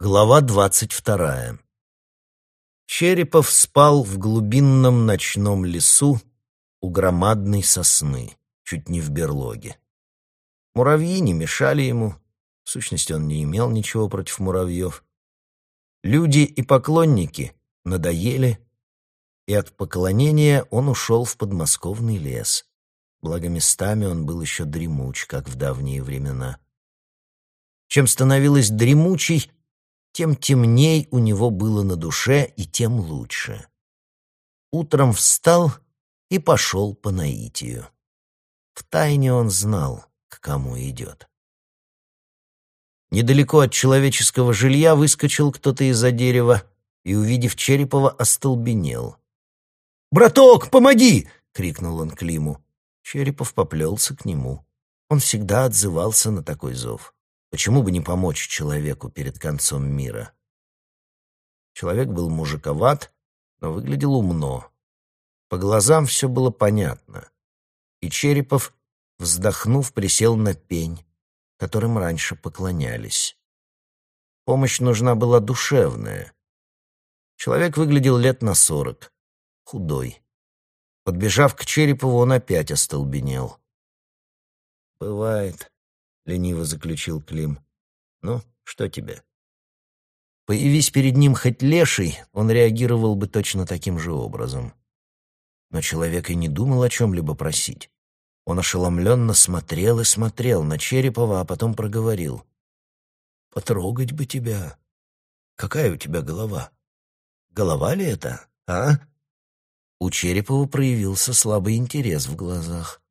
Глава двадцать вторая. Черепов спал в глубинном ночном лесу у громадной сосны, чуть не в берлоге. Муравьи не мешали ему, в сущности он не имел ничего против муравьев. Люди и поклонники надоели, и от поклонения он ушел в подмосковный лес. Благо местами он был еще дремуч, как в давние времена. Чем становилось дремучей, тем темней у него было на душе и тем лучше. Утром встал и пошел по наитию. Втайне он знал, к кому идет. Недалеко от человеческого жилья выскочил кто-то из-за дерева и, увидев Черепова, остолбенел. «Браток, помоги!» — крикнул он Климу. Черепов поплелся к нему. Он всегда отзывался на такой зов. Почему бы не помочь человеку перед концом мира? Человек был мужиковат, но выглядел умно. По глазам все было понятно. И Черепов, вздохнув, присел на пень, которым раньше поклонялись. Помощь нужна была душевная. Человек выглядел лет на сорок, худой. Подбежав к Черепову, он опять остолбенел. «Бывает», лениво заключил Клим. Ну, что тебе? Появись перед ним хоть леший, он реагировал бы точно таким же образом. Но человек и не думал о чем-либо просить. Он ошеломленно смотрел и смотрел на Черепова, а потом проговорил. «Потрогать бы тебя. Какая у тебя голова? Голова ли это, а?» У Черепова проявился слабый интерес в глазах.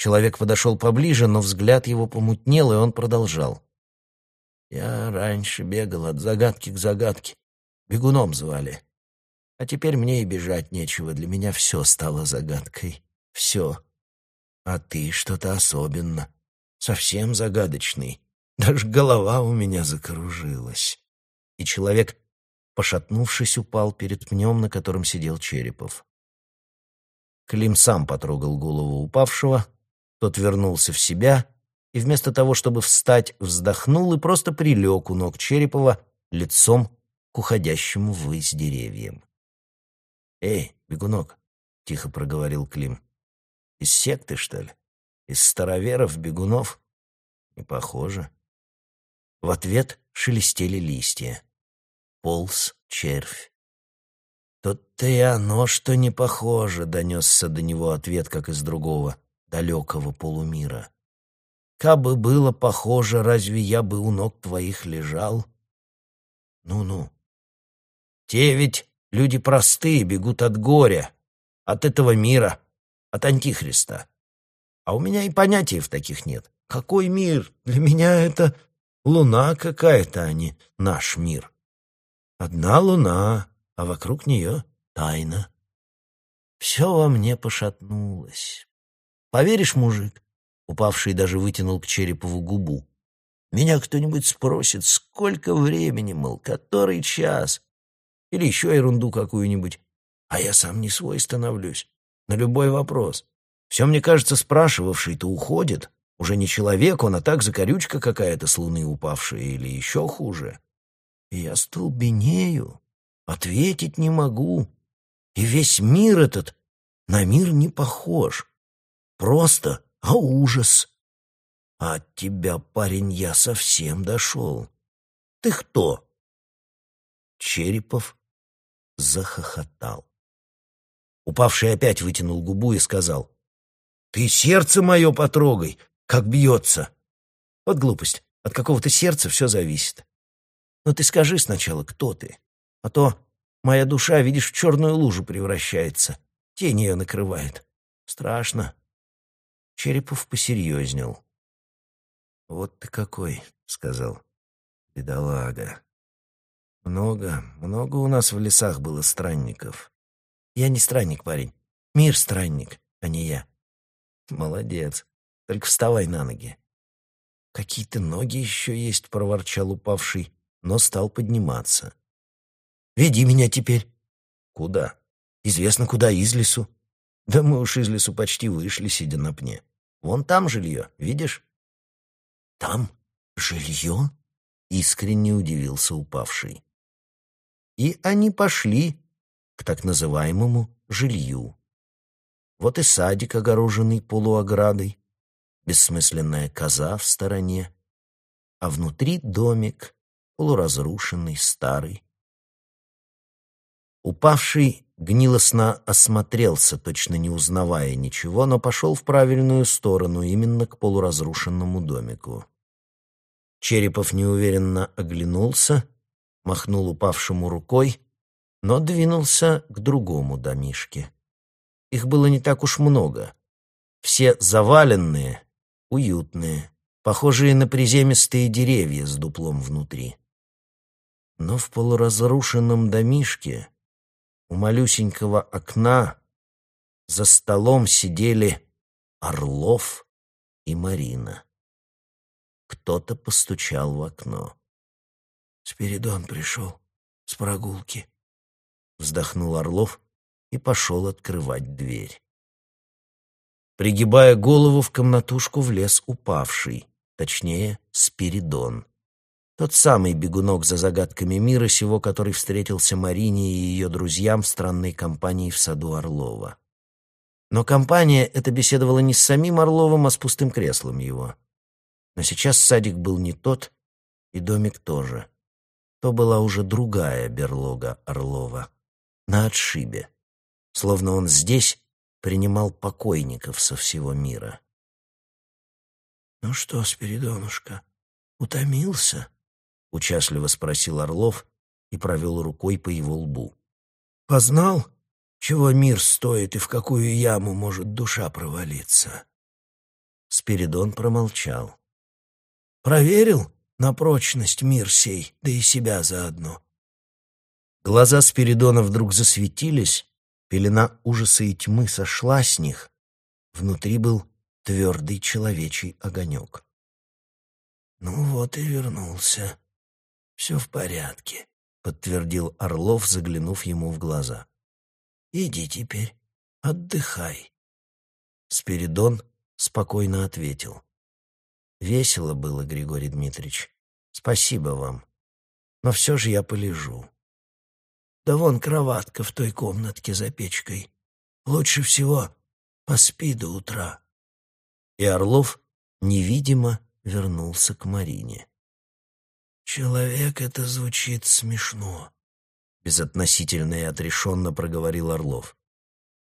Человек подошел поближе, но взгляд его помутнел, и он продолжал. «Я раньше бегал от загадки к загадке. Бегуном звали. А теперь мне и бежать нечего. Для меня все стало загадкой. Все. А ты что-то особенно. Совсем загадочный. Даже голова у меня закружилась». И человек, пошатнувшись, упал перед пнем, на котором сидел Черепов. Клим сам потрогал голову упавшего, тот вернулся в себя и вместо того, чтобы встать, вздохнул и просто прилег у ног Черепова лицом к уходящему ввысь деревьям. «Эй, бегунок!» — тихо проговорил Клим. «Из секты, что ли? Из староверов, бегунов? Не похоже». В ответ шелестели листья. Полз червь. «Тут-то и оно, что не похоже», — донесся до него ответ, как из другого далекого полумира. Кабы было похоже, разве я бы у ног твоих лежал? Ну-ну. Те ведь люди простые, бегут от горя, от этого мира, от Антихриста. А у меня и понятия в таких нет. Какой мир? Для меня это луна какая-то, а не наш мир. Одна луна, а вокруг нее тайна. Все во мне пошатнулось. Поверишь, мужик?» Упавший даже вытянул к Черепову губу. «Меня кто-нибудь спросит, сколько времени, мол, который час? Или еще ерунду какую-нибудь. А я сам не свой становлюсь. На любой вопрос. Все, мне кажется, спрашивавший-то уходит. Уже не человек он, а так закорючка какая-то с луны упавшая или еще хуже. И я столбенею, ответить не могу. И весь мир этот на мир не похож просто, а ужас. От тебя, парень, я совсем дошел. Ты кто? Черепов захохотал. Упавший опять вытянул губу и сказал, «Ты сердце мое потрогай, как бьется!» Вот глупость, от какого-то сердца все зависит. Но ты скажи сначала, кто ты, а то моя душа, видишь, в черную лужу превращается, тень ее накрывает. Страшно. Черепов посерьезнел. «Вот ты какой», — сказал. «Бедолага. Много, много у нас в лесах было странников. Я не странник, парень. Мир странник, а не я. Молодец. Только вставай на ноги. Какие-то ноги еще есть, проворчал упавший, но стал подниматься. Веди меня теперь. Куда? Известно, куда из лесу. Да мы уж из лесу почти вышли, сидя на пне. Вон там жилье, видишь? Там жилье? искренне удивился упавший. И они пошли к так называемому жилью. Вот и садик, огороженный полуоградой, бессмысленная коза в стороне, а внутри домик, полуразрушенный, старый. Упавший гнилостно осмотрелся, точно не узнавая ничего, но пошел в правильную сторону, именно к полуразрушенному домику. Черепов неуверенно оглянулся, махнул упавшему рукой, но двинулся к другому домишке. Их было не так уж много. Все заваленные, уютные, похожие на приземистые деревья с дуплом внутри. Но в полуразрушенном домишке у малюсенького окна за столом сидели Орлов и Марина. Кто-то постучал в окно. «Спиридон пришел с прогулки», — вздохнул Орлов и пошел открывать дверь. Пригибая голову в комнатушку, влез упавший, точнее, Спиридон. Тот самый бегунок за загадками мира сего, который встретился Марине и ее друзьям в странной компании в саду Орлова. Но компания эта беседовала не с самим Орловым, а с пустым креслом его. Но сейчас садик был не тот, и домик тоже. То была уже другая берлога Орлова, на отшибе. Словно он здесь принимал покойников со всего мира. «Ну что, Спиридонушка, утомился?» — участливо спросил Орлов и провел рукой по его лбу. «Познал, чего мир стоит и в какую яму может душа провалиться?» Спиридон промолчал. «Проверил на прочность мир сей, да и себя заодно?» Глаза Спиридона вдруг засветились, пелена ужаса и тьмы сошла с них. Внутри был твердый человечий огонек. «Ну вот и вернулся», «Все в порядке», — подтвердил Орлов, заглянув ему в глаза. «Иди теперь, отдыхай». Спиридон спокойно ответил. «Весело было, Григорий Дмитриевич. Спасибо вам. Но все же я полежу». «Да вон кроватка в той комнатке за печкой. Лучше всего поспи до утра». И Орлов невидимо вернулся к Марине. «Человек, это звучит смешно», — безотносительно и отрешенно проговорил Орлов.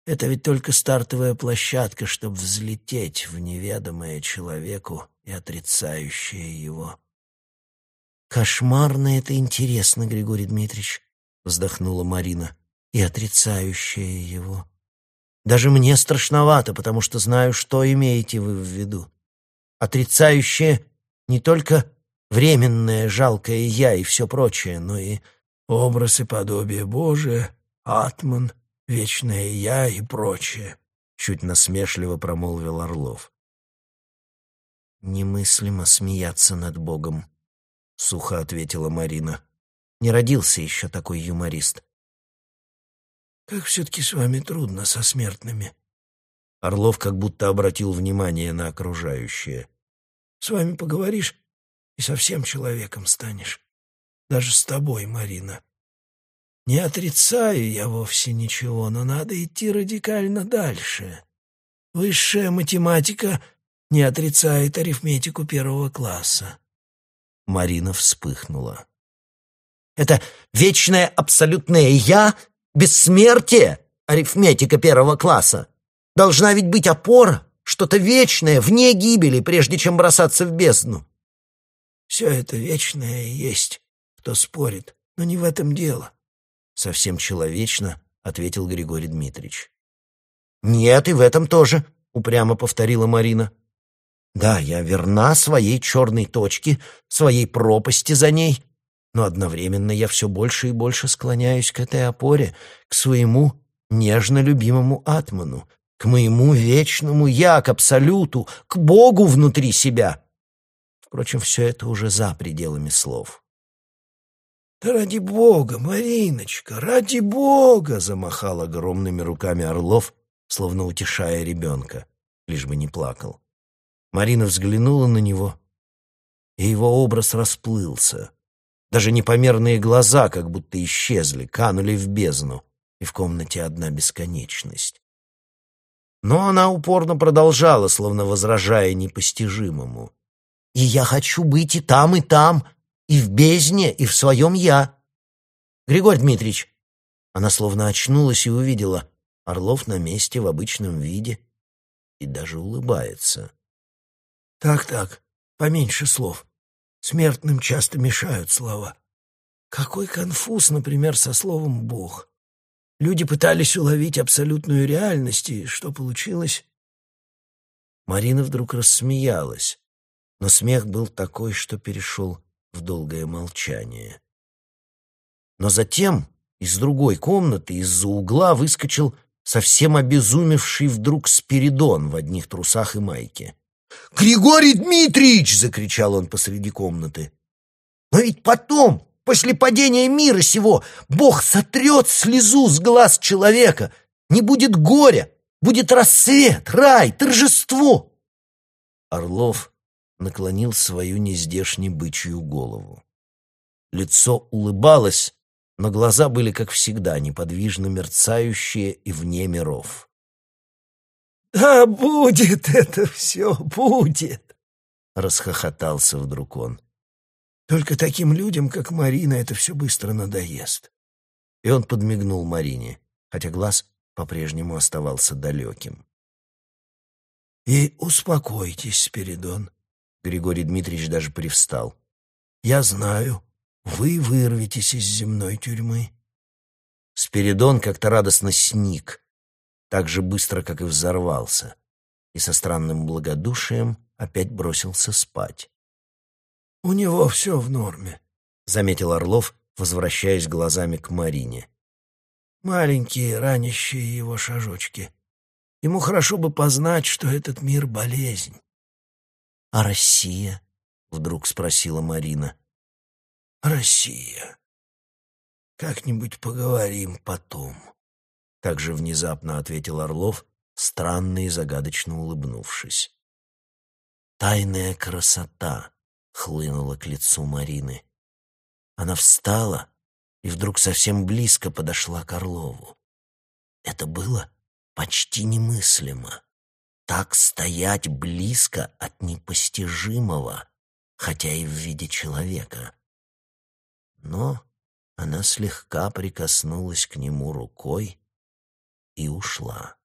«Это ведь только стартовая площадка, чтобы взлететь в неведомое человеку и отрицающее его». «Кошмарно это интересно, Григорий Дмитриевич», — вздохнула Марина, — «и отрицающее его. Даже мне страшновато, потому что знаю, что имеете вы в виду. Отрицающее не только временное, жалкое «я» и все прочее, но и образ и подобие Божие, атман, вечное «я» и прочее, — чуть насмешливо промолвил Орлов. «Немыслимо смеяться над Богом», — сухо ответила Марина. «Не родился еще такой юморист». «Как все-таки с вами трудно со смертными». Орлов как будто обратил внимание на окружающее. «С вами поговоришь, и совсем человеком станешь. Даже с тобой, Марина. Не отрицаю я вовсе ничего, но надо идти радикально дальше. Высшая математика не отрицает арифметику первого класса. Марина вспыхнула. «Это вечное абсолютное «я», бессмертие, арифметика первого класса. Должна ведь быть опора, что-то вечное, вне гибели, прежде чем бросаться в бездну. Все это вечное есть, кто спорит, но не в этом дело. Совсем человечно, — ответил Григорий Дмитриевич. «Нет, и в этом тоже», — упрямо повторила Марина. «Да, я верна своей черной точке, своей пропасти за ней, но одновременно я все больше и больше склоняюсь к этой опоре, к своему нежно любимому атману, к моему вечному я, к абсолюту, к Богу внутри себя. Впрочем, все это уже за пределами слов. «Да ради бога, Мариночка, ради бога!» — замахал огромными руками Орлов, словно утешая ребенка, лишь бы не плакал. Марина взглянула на него и его образ расплылся. Даже непомерные глаза как будто исчезли, канули в бездну, и в комнате одна бесконечность. Но она упорно продолжала, словно возражая непостижимому. «И я хочу быть и там, и там, и в бездне, и в своем «я». Григорий Дмитриевич!» Она словно очнулась и увидела. Орлов на месте в обычном виде и даже улыбается. «Так-так, поменьше слов. Смертным часто мешают слова. Какой конфуз, например, со словом «бог». Люди пытались уловить абсолютную реальность, и что получилось? Марина вдруг рассмеялась, но смех был такой, что перешел в долгое молчание. Но затем из другой комнаты, из-за угла, выскочил совсем обезумевший вдруг Спиридон в одних трусах и майке. «Григорий Дмитриевич!» — закричал он посреди комнаты. «Но ведь потом, после падения мира сего, Бог сотрет слезу с глаз человека. Не будет горя, будет рассвет, рай, торжество!» Орлов наклонил свою нездешне бычью голову. Лицо улыбалось, но глаза были, как всегда, неподвижно мерцающие и вне миров. «Да будет это все, будет!» — расхохотался вдруг он. «Только таким людям, как Марина, это все быстро надоест». И он подмигнул Марине, хотя глаз по-прежнему оставался далеким. «И успокойтесь, Спиридон», — Григорий Дмитриевич даже привстал. «Я знаю, вы вырветесь из земной тюрьмы». Спиридон как-то радостно сник, так же быстро, как и взорвался, и со странным благодушием опять бросился спать. «У него все в норме», — заметил Орлов, возвращаясь глазами к Марине. «Маленькие, ранящие его шажочки. Ему хорошо бы познать, что этот мир — болезнь». «А Россия?» — вдруг спросила Марина. «Россия. Как-нибудь поговорим потом». Так же внезапно ответил Орлов, странно и загадочно улыбнувшись. Тайная красота хлынула к лицу Марины. Она встала и вдруг совсем близко подошла к Орлову. Это было почти немыслимо. Так стоять близко от непостижимого, хотя и в виде человека. Но она слегка прикоснулась к нему рукой, и ушла.